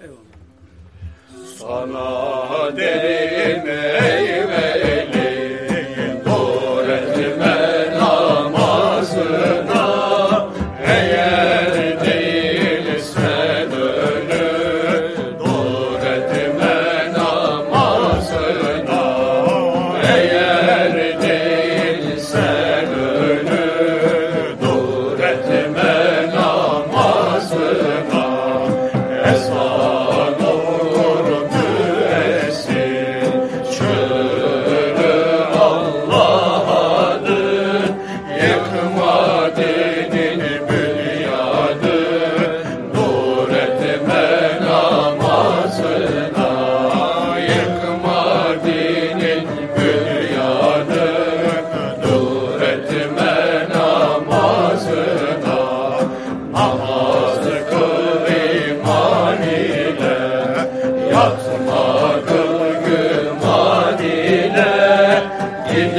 Eyvallah. Sana derim